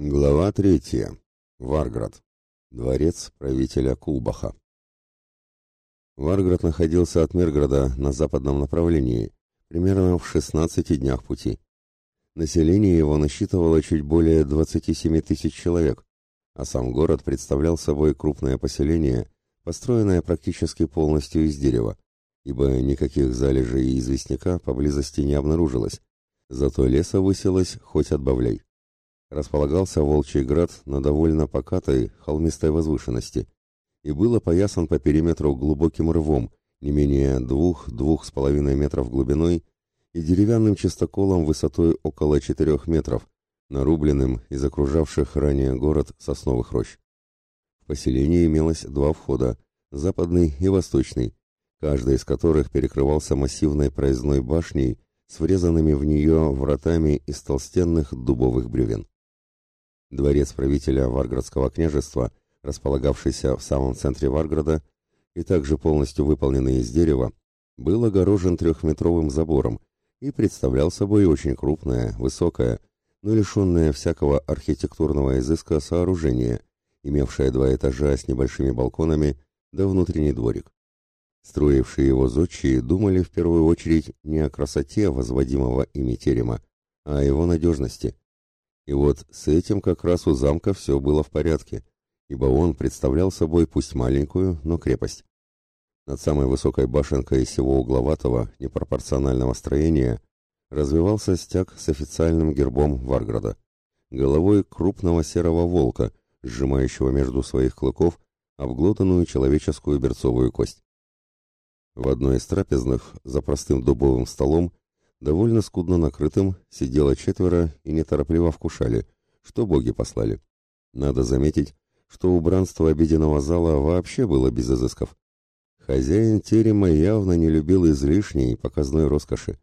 Глава третья. Варград. Дворец правителя Кулбаха. Варград находился от Мирграда на западном направлении, примерно в 16 днях пути. Население его насчитывало чуть более 27 тысяч человек, а сам город представлял собой крупное поселение, построенное практически полностью из дерева, ибо никаких залежей известняка поблизости не обнаружилось, зато леса высилось хоть отбавляй располагался Волчий град на довольно покатой холмистой возвышенности и был опоясан по периметру глубоким рвом, не менее двух-двух с половиной метров глубиной и деревянным частоколом высотой около четырех метров, нарубленным из окружавших ранее город сосновых рощ. В поселении имелось два входа, западный и восточный, каждый из которых перекрывался массивной проездной башней с врезанными в нее вратами из толстенных дубовых бревен. Дворец правителя Варградского княжества, располагавшийся в самом центре Варграда и также полностью выполненный из дерева, был огорожен трехметровым забором и представлял собой очень крупное, высокое, но лишенное всякого архитектурного изыска сооружение, имевшее два этажа с небольшими балконами да внутренний дворик. Строившие его зодчие думали в первую очередь не о красоте возводимого ими терема, а о его надежности – и вот с этим как раз у замка все было в порядке, ибо он представлял собой пусть маленькую, но крепость. Над самой высокой башенкой всего угловатого, непропорционального строения развивался стяг с официальным гербом Варграда, головой крупного серого волка, сжимающего между своих клыков обглотанную человеческую берцовую кость. В одной из трапезных, за простым дубовым столом, довольно скудно накрытым, сидело четверо и неторопливо вкушали, что боги послали. Надо заметить, что убранство обеденного зала вообще было без изысков. Хозяин терема явно не любил излишней показной роскоши.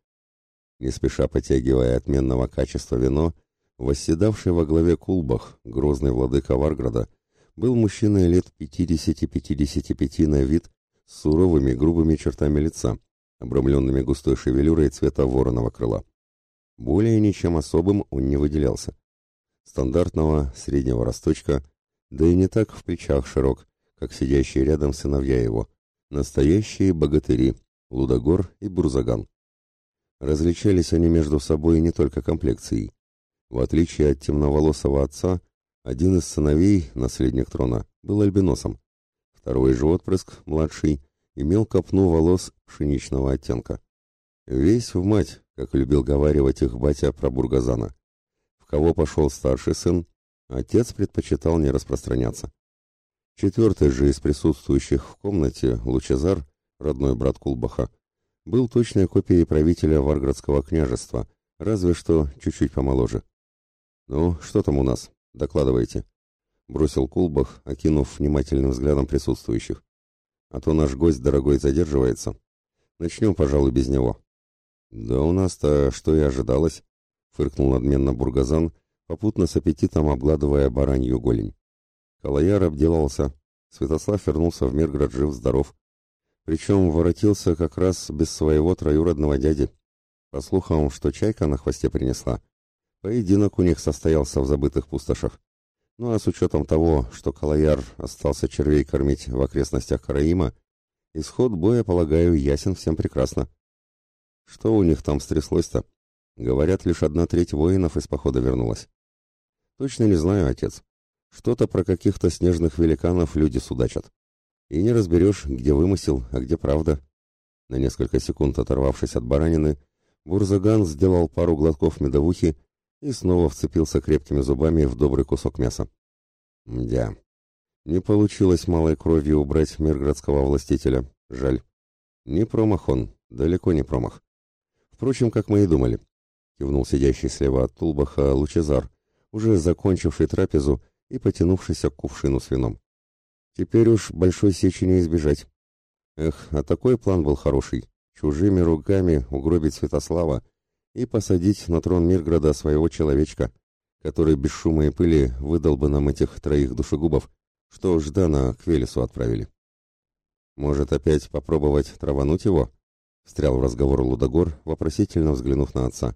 Не спеша потягивая отменного качества вино, восседавший во главе кулбах, грозный владыка Варграда, был мужчиной лет 50-55 на вид, с суровыми грубыми чертами лица, обрамленными густой шевелюрой цвета вороного крыла. Более ничем особым он не выделялся. Стандартного среднего росточка, да и не так в плечах широк, как сидящие рядом сыновья его, настоящие богатыри, Лудогор и Бурзаган. Различались они между собой не только комплекцией. В отличие от темноволосого отца, один из сыновей, наследник трона, был альбиносом. Второй же отпрыск, младший, имел копну волос пшеничного оттенка. Весь в мать, как любил говаривать их батя про Бургазана. В кого пошел старший сын, отец предпочитал не распространяться. Четвертый же из присутствующих в комнате, Лучезар, родной брат Кулбаха, был точной копией правителя Варградского княжества, разве что чуть-чуть помоложе. «Ну, что там у нас? Докладывайте», — бросил Кулбах, окинув внимательным взглядом присутствующих а то наш гость дорогой задерживается. Начнем, пожалуй, без него». «Да у нас-то что и ожидалось», — фыркнул надменно Бургазан, попутно с аппетитом обгладывая баранью голень. Калаяр обделался, Святослав вернулся в Мирград жив-здоров. Причем воротился как раз без своего троюродного дяди. По слухам, что чайка на хвосте принесла. Поединок у них состоялся в забытых пустошах. Ну а с учетом того, что Калаяр остался червей кормить в окрестностях Караима, исход боя, полагаю, ясен всем прекрасно. Что у них там стряслось-то? Говорят, лишь одна треть воинов из похода вернулась. Точно не знаю, отец. Что-то про каких-то снежных великанов люди судачат. И не разберешь, где вымысел, а где правда. На несколько секунд оторвавшись от баранины, Бурзаган сделал пару глотков медовухи и снова вцепился крепкими зубами в добрый кусок мяса. Мдя. Не получилось малой кровью убрать мирградского властителя. Жаль. Не промах он, далеко не промах. Впрочем, как мы и думали. Кивнул сидящий слева от Тулбаха Лучезар, уже закончивший трапезу и потянувшийся к кувшину с вином. Теперь уж большой сечи не избежать. Эх, а такой план был хороший. Чужими руками угробить Святослава и посадить на трон Мирграда своего человечка, который без шума и пыли выдал бы нам этих троих душегубов, что Ждана к Велесу отправили. Может, опять попробовать травануть его? Встрял в разговор Лудогор, вопросительно взглянув на отца.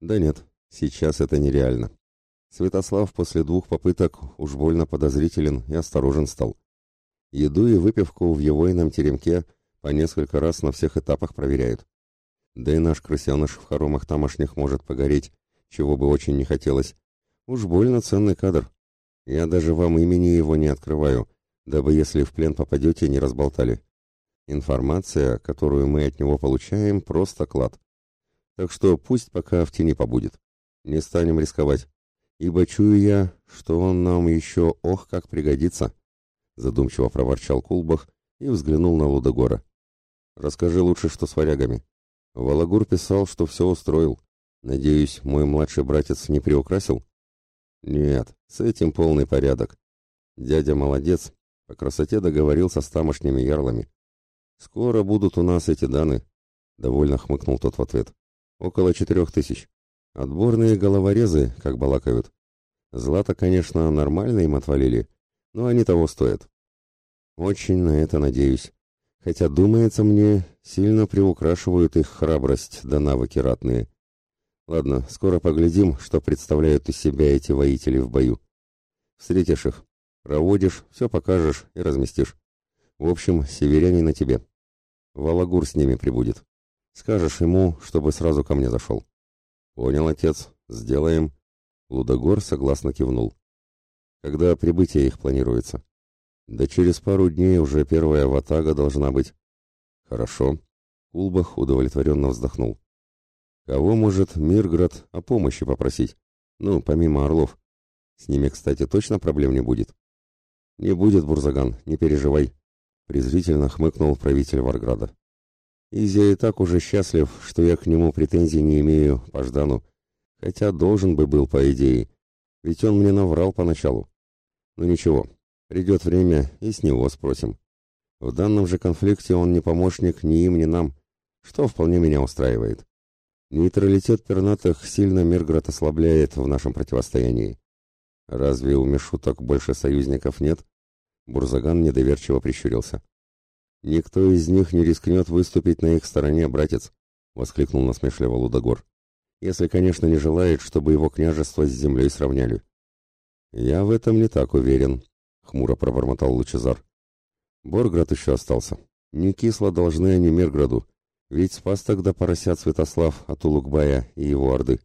Да нет, сейчас это нереально. Святослав после двух попыток уж больно подозрителен и осторожен стал. Еду и выпивку в его ином теремке по несколько раз на всех этапах проверяют. Да и наш крысеныш в хоромах тамошних может погореть, чего бы очень не хотелось. Уж больно ценный кадр. Я даже вам имени его не открываю, дабы если в плен попадете, не разболтали. Информация, которую мы от него получаем, просто клад. Так что пусть пока в тени побудет. Не станем рисковать, ибо чую я, что он нам еще ох как пригодится. Задумчиво проворчал Кулбах и взглянул на Лудогора. Расскажи лучше, что с варягами. Валагур писал, что все устроил. Надеюсь, мой младший братец не приукрасил? Нет, с этим полный порядок. Дядя молодец, по красоте договорился с тамошними ярлами. Скоро будут у нас эти даны, довольно хмыкнул тот в ответ. Около четырех тысяч. Отборные головорезы, как балакают. Злато, конечно, нормально им отвалили, но они того стоят. Очень на это надеюсь. Хотя, думается мне, сильно приукрашивают их храбрость да навыки ратные. Ладно, скоро поглядим, что представляют из себя эти воители в бою. Встретишь их, проводишь, все покажешь и разместишь. В общем, северяне на тебе. Валагур с ними прибудет. Скажешь ему, чтобы сразу ко мне зашел. Понял, отец, сделаем. Лудогор согласно кивнул. Когда прибытие их планируется? Да через пару дней уже первая ватага должна быть. Хорошо. Кулбах удовлетворенно вздохнул. Кого может Мирград о помощи попросить? Ну, помимо орлов. С ними, кстати, точно проблем не будет? Не будет, Бурзаган, не переживай. Презрительно хмыкнул правитель Варграда. Изя и так уже счастлив, что я к нему претензий не имею по Ждану, хотя должен бы был, по идее, ведь он мне наврал поначалу. Но ну ничего, придет время, и с него спросим. В данном же конфликте он не помощник ни им, ни нам, что вполне меня устраивает. Нейтралитет пернатых сильно Мирград ослабляет в нашем противостоянии. Разве у Мишуток больше союзников нет? Бурзаган недоверчиво прищурился. Никто из них не рискнет выступить на их стороне, братец, воскликнул насмешливо Лудогор. Если, конечно, не желает, чтобы его княжество с землей сравняли. Я в этом не так уверен, хмуро пробормотал Лучезар. Борград еще остался. Не кисло должны они Мирграду, ведь спас тогда поросят Святослав от Улугбая и его орды.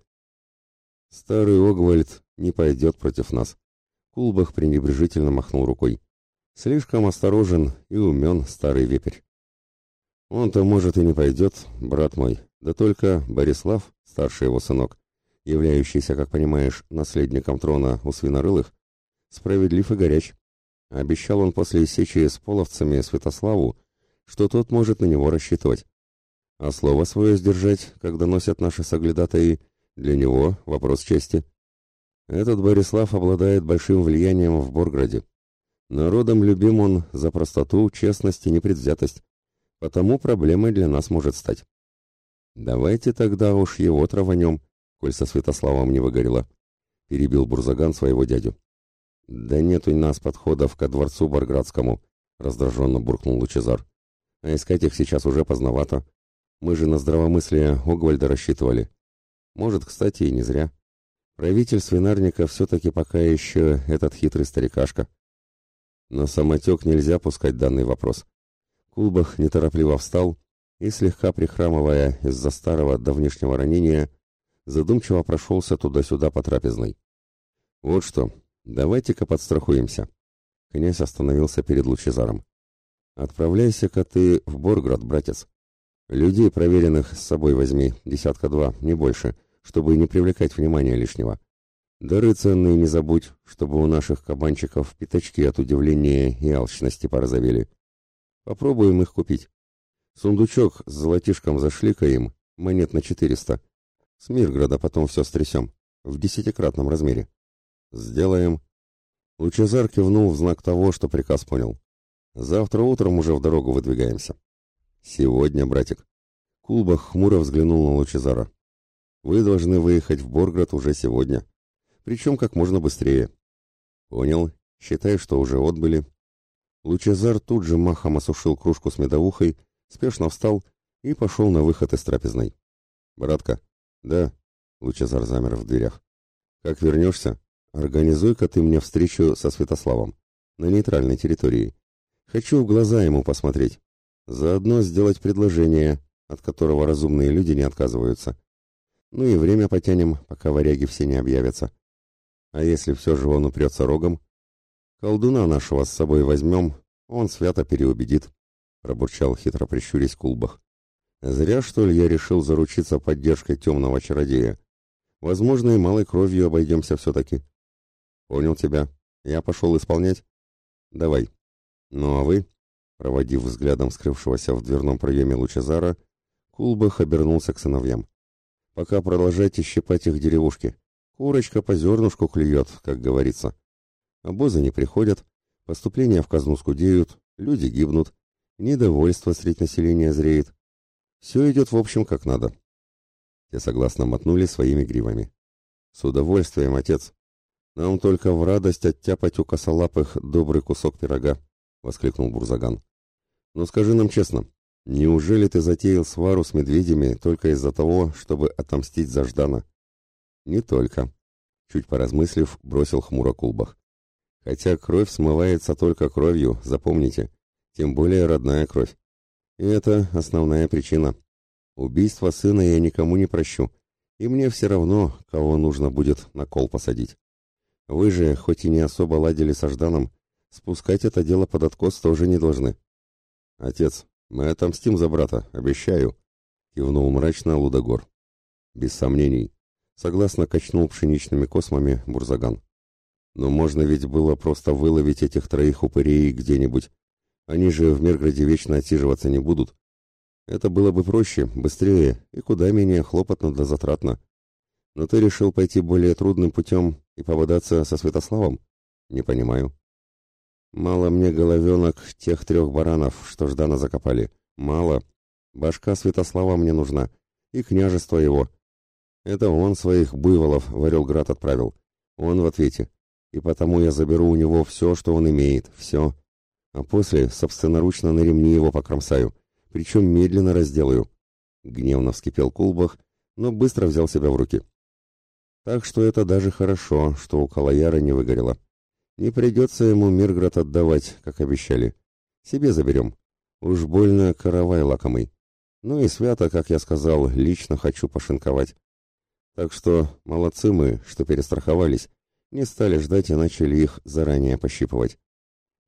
Старый Огвальд не пойдет против нас. Кулбах пренебрежительно махнул рукой. Слишком осторожен и умен старый вепрь. Он-то, может, и не пойдет, брат мой, да только Борислав, старший его сынок, являющийся, как понимаешь, наследником трона у свинорылых, справедлив и горяч. Обещал он после сечи с половцами Святославу, что тот может на него рассчитывать. А слово свое сдержать, когда носят наши соглядатаи, для него вопрос чести. Этот Борислав обладает большим влиянием в Борграде. Народом любим он за простоту, честность и непредвзятость. Потому проблемой для нас может стать. Давайте тогда уж его траванем, коль со Святославом не выгорело. Перебил Бурзаган своего дядю. Да нет у нас подходов ко дворцу Барградскому, раздраженно буркнул Лучезар. А искать их сейчас уже поздновато. Мы же на здравомыслие Огвальда рассчитывали. Может, кстати, и не зря. Правитель свинарника все-таки пока еще этот хитрый старикашка. На самотек нельзя пускать данный вопрос. Кулбах неторопливо встал и, слегка прихрамывая из-за старого давнешнего ранения, задумчиво прошелся туда-сюда по трапезной. «Вот что, давайте-ка подстрахуемся». Князь остановился перед Лучезаром. «Отправляйся-ка ты в Борград, братец. Людей проверенных с собой возьми, десятка-два, не больше, чтобы не привлекать внимания лишнего. Дары ценные не забудь, чтобы у наших кабанчиков пятачки от удивления и алчности порозовели. Попробуем их купить. Сундучок с золотишком зашликаем, монет на четыреста. С Мирграда потом все стрясем, в десятикратном размере. Сделаем. Лучезар кивнул в знак того, что приказ понял. Завтра утром уже в дорогу выдвигаемся. «Сегодня, братик». Кулбах хмуро взглянул на Лучезара. «Вы должны выехать в Борград уже сегодня. Причем как можно быстрее». «Понял. Считай, что уже отбыли». Лучезар тут же махом осушил кружку с медовухой, спешно встал и пошел на выход из трапезной. «Братка». «Да». Лучезар замер в дверях. «Как вернешься? Организуй-ка ты мне встречу со Святославом на нейтральной территории. Хочу в глаза ему посмотреть. Заодно сделать предложение, от которого разумные люди не отказываются. Ну и время потянем, пока варяги все не объявятся. А если все же он упрется рогом? Колдуна нашего с собой возьмем, он свято переубедит, — пробурчал хитро прищурясь Кулбах. Зря, что ли, я решил заручиться поддержкой темного чародея. Возможно, и малой кровью обойдемся все-таки. Понял тебя. Я пошел исполнять. Давай. Ну а вы, проводив взглядом скрывшегося в дверном проеме Лучезара, Кулбах обернулся к сыновьям. Пока продолжайте щипать их деревушки. Курочка по зернышку клюет, как говорится. Обозы не приходят, поступления в казну скудеют, люди гибнут, недовольство средь населения зреет. Все идет в общем как надо. Те согласно мотнули своими гривами. С удовольствием, отец. Нам только в радость оттяпать у косолапых добрый кусок пирога, воскликнул Бурзаган. Но скажи нам честно, Неужели ты затеял свару с медведями только из-за того, чтобы отомстить за Ждана? Не только. Чуть поразмыслив, бросил хмуро Кулбах. Хотя кровь смывается только кровью, запомните. Тем более родная кровь. И это основная причина. Убийство сына я никому не прощу. И мне все равно, кого нужно будет на кол посадить. Вы же, хоть и не особо ладили со Жданом, спускать это дело под откос тоже не должны. Отец, «Мы отомстим за брата, обещаю», — кивнул мрачно Лудогор. «Без сомнений», — согласно качнул пшеничными космами Бурзаган. «Но можно ведь было просто выловить этих троих упырей где-нибудь. Они же в Мирграде вечно отсиживаться не будут. Это было бы проще, быстрее и куда менее хлопотно да затратно. Но ты решил пойти более трудным путем и поводаться со Святославом? Не понимаю». Мало мне головенок тех трех баранов, что Ждана закопали. Мало. Башка Святослава мне нужна. И княжество его. Это он своих буйволов в Орелград отправил. Он в ответе. И потому я заберу у него все, что он имеет. Все. А после собственноручно на ремни его покромсаю. Причем медленно разделаю. Гневно вскипел Кулбах, но быстро взял себя в руки. Так что это даже хорошо, что у Калаяра не выгорело. Не придется ему Мирград отдавать, как обещали. Себе заберем. Уж больно каравай лакомый. Ну и свято, как я сказал, лично хочу пошинковать. Так что молодцы мы, что перестраховались, не стали ждать и начали их заранее пощипывать.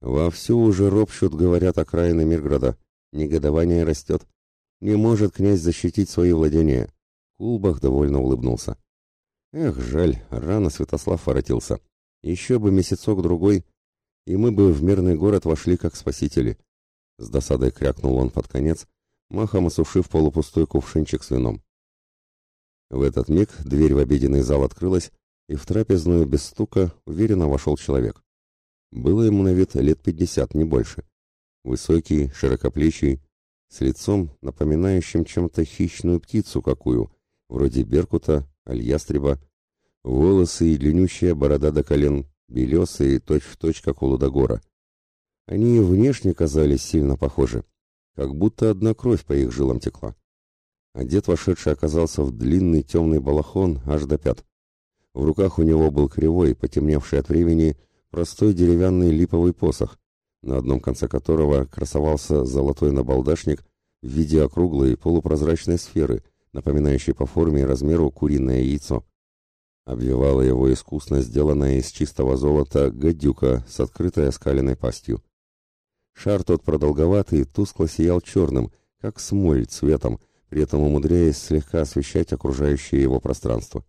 Вовсю уже ропщут, говорят, окраины Мирграда. Негодование растет. Не может князь защитить свои владения. Кулбах довольно улыбнулся. Эх, жаль, рано Святослав воротился. Еще бы месяцок-другой, и мы бы в мирный город вошли как спасители. С досадой крякнул он под конец, махом осушив полупустой кувшинчик с вином. В этот миг дверь в обеденный зал открылась, и в трапезную без стука уверенно вошел человек. Было ему на вид лет пятьдесят, не больше. Высокий, широкоплечий, с лицом, напоминающим чем-то хищную птицу какую, вроде беркута, альястреба Волосы и длиннющая борода до колен, белесые, точь-в-точь, как у Лудогора. Они внешне казались сильно похожи, как будто одна кровь по их жилам текла. Одет вошедший оказался в длинный темный балахон аж до пят. В руках у него был кривой, потемневший от времени, простой деревянный липовый посох, на одном конце которого красовался золотой набалдашник в виде округлой полупрозрачной сферы, напоминающей по форме и размеру куриное яйцо. Обвивала его искусно сделанная из чистого золота гадюка с открытой оскаленной пастью. Шар тот продолговатый тускло сиял черным, как смоль цветом, при этом умудряясь слегка освещать окружающее его пространство.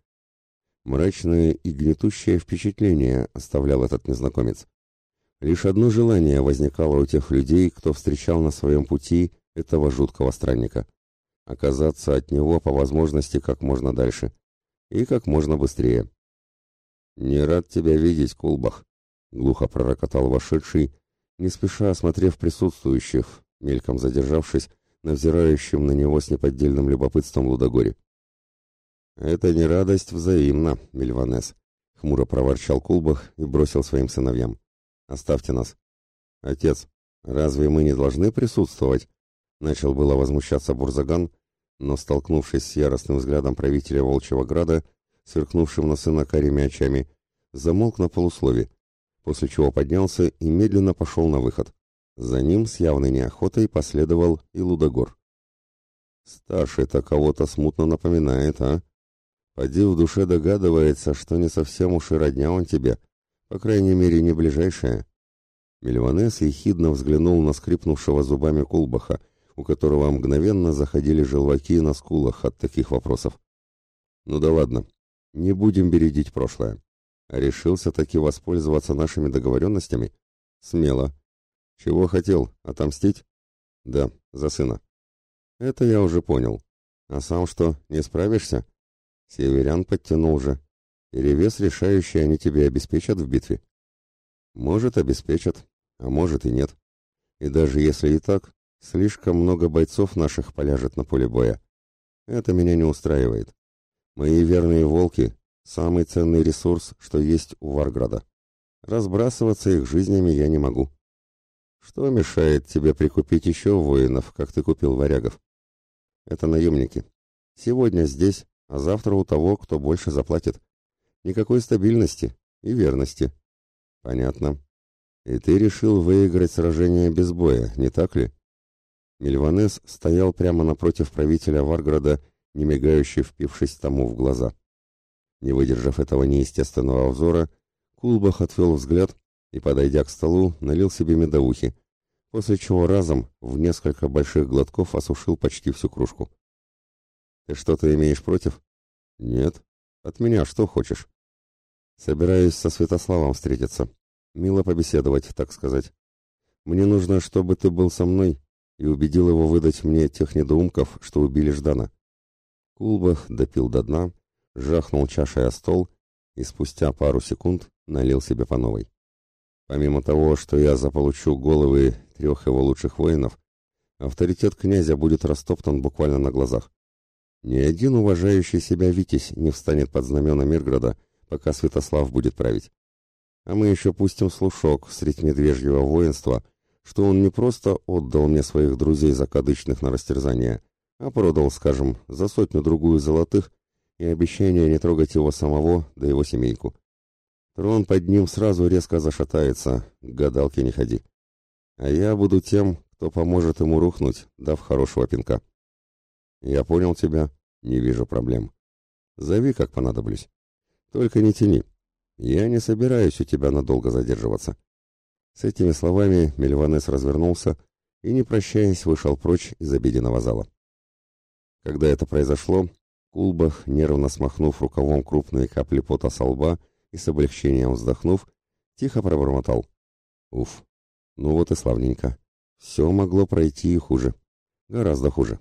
Мрачное и гнетущее впечатление оставлял этот незнакомец. Лишь одно желание возникало у тех людей, кто встречал на своем пути этого жуткого странника — оказаться от него по возможности как можно дальше — и как можно быстрее. «Не рад тебя видеть, Кулбах», — глухо пророкотал вошедший, не спеша осмотрев присутствующих, мельком задержавшись на взирающем на него с неподдельным любопытством Лудогоре. «Это не радость взаимна, Мильванес», — хмуро проворчал Кулбах и бросил своим сыновьям. «Оставьте нас». «Отец, разве мы не должны присутствовать?» Начал было возмущаться Бурзаган, но, столкнувшись с яростным взглядом правителя Волчьего Града, сверкнувшим на сына карими очами, замолк на полуслове, после чего поднялся и медленно пошел на выход. За ним с явной неохотой последовал и Лудогор. Старший-то кого-то смутно напоминает, а? Поди в душе догадывается, что не совсем уж и родня он тебе, по крайней мере, не ближайшая. Мельванес ехидно взглянул на скрипнувшего зубами Кулбаха, у которого мгновенно заходили желваки на скулах от таких вопросов. Ну да ладно, не будем бередить прошлое. А решился таки воспользоваться нашими договоренностями? Смело. Чего хотел? Отомстить? Да, за сына. Это я уже понял. А сам что, не справишься? Северян подтянул же. Перевес решающий они тебе обеспечат в битве. Может, обеспечат, а может и нет. И даже если и так, слишком много бойцов наших поляжет на поле боя. Это меня не устраивает. Мои верные волки — самый ценный ресурс, что есть у Варграда. Разбрасываться их жизнями я не могу. Что мешает тебе прикупить еще воинов, как ты купил варягов? Это наемники. Сегодня здесь, а завтра у того, кто больше заплатит. Никакой стабильности и верности. Понятно. И ты решил выиграть сражение без боя, не так ли? Мильванес стоял прямо напротив правителя Варграда, не мигающе впившись тому в глаза. Не выдержав этого неестественного взора, Кулбах отвел взгляд и, подойдя к столу, налил себе медовухи, после чего разом в несколько больших глотков осушил почти всю кружку. «Ты что-то имеешь против?» «Нет. От меня что хочешь?» «Собираюсь со Святославом встретиться. Мило побеседовать, так сказать. Мне нужно, чтобы ты был со мной и убедил его выдать мне тех недоумков, что убили Ждана». Кулбах допил до дна, жахнул чашей о стол и спустя пару секунд налил себе по новой. Помимо того, что я заполучу головы трех его лучших воинов, авторитет князя будет растоптан буквально на глазах. Ни один уважающий себя Витязь не встанет под знамена Мирграда, пока Святослав будет править. А мы еще пустим слушок средь медвежьего воинства, что он не просто отдал мне своих друзей закадычных на растерзание, а продал, скажем, за сотню-другую золотых и обещание не трогать его самого да его семейку. Трон под ним сразу резко зашатается, к гадалке не ходи. А я буду тем, кто поможет ему рухнуть, дав хорошего пинка. Я понял тебя, не вижу проблем. Зови, как понадоблюсь. Только не тяни. Я не собираюсь у тебя надолго задерживаться. С этими словами Мельванес развернулся и, не прощаясь, вышел прочь из обеденного зала. Когда это произошло, Кулбах, нервно смахнув рукавом крупные капли пота со лба и с облегчением вздохнув, тихо пробормотал. Уф, ну вот и славненько. Все могло пройти и хуже. Гораздо хуже.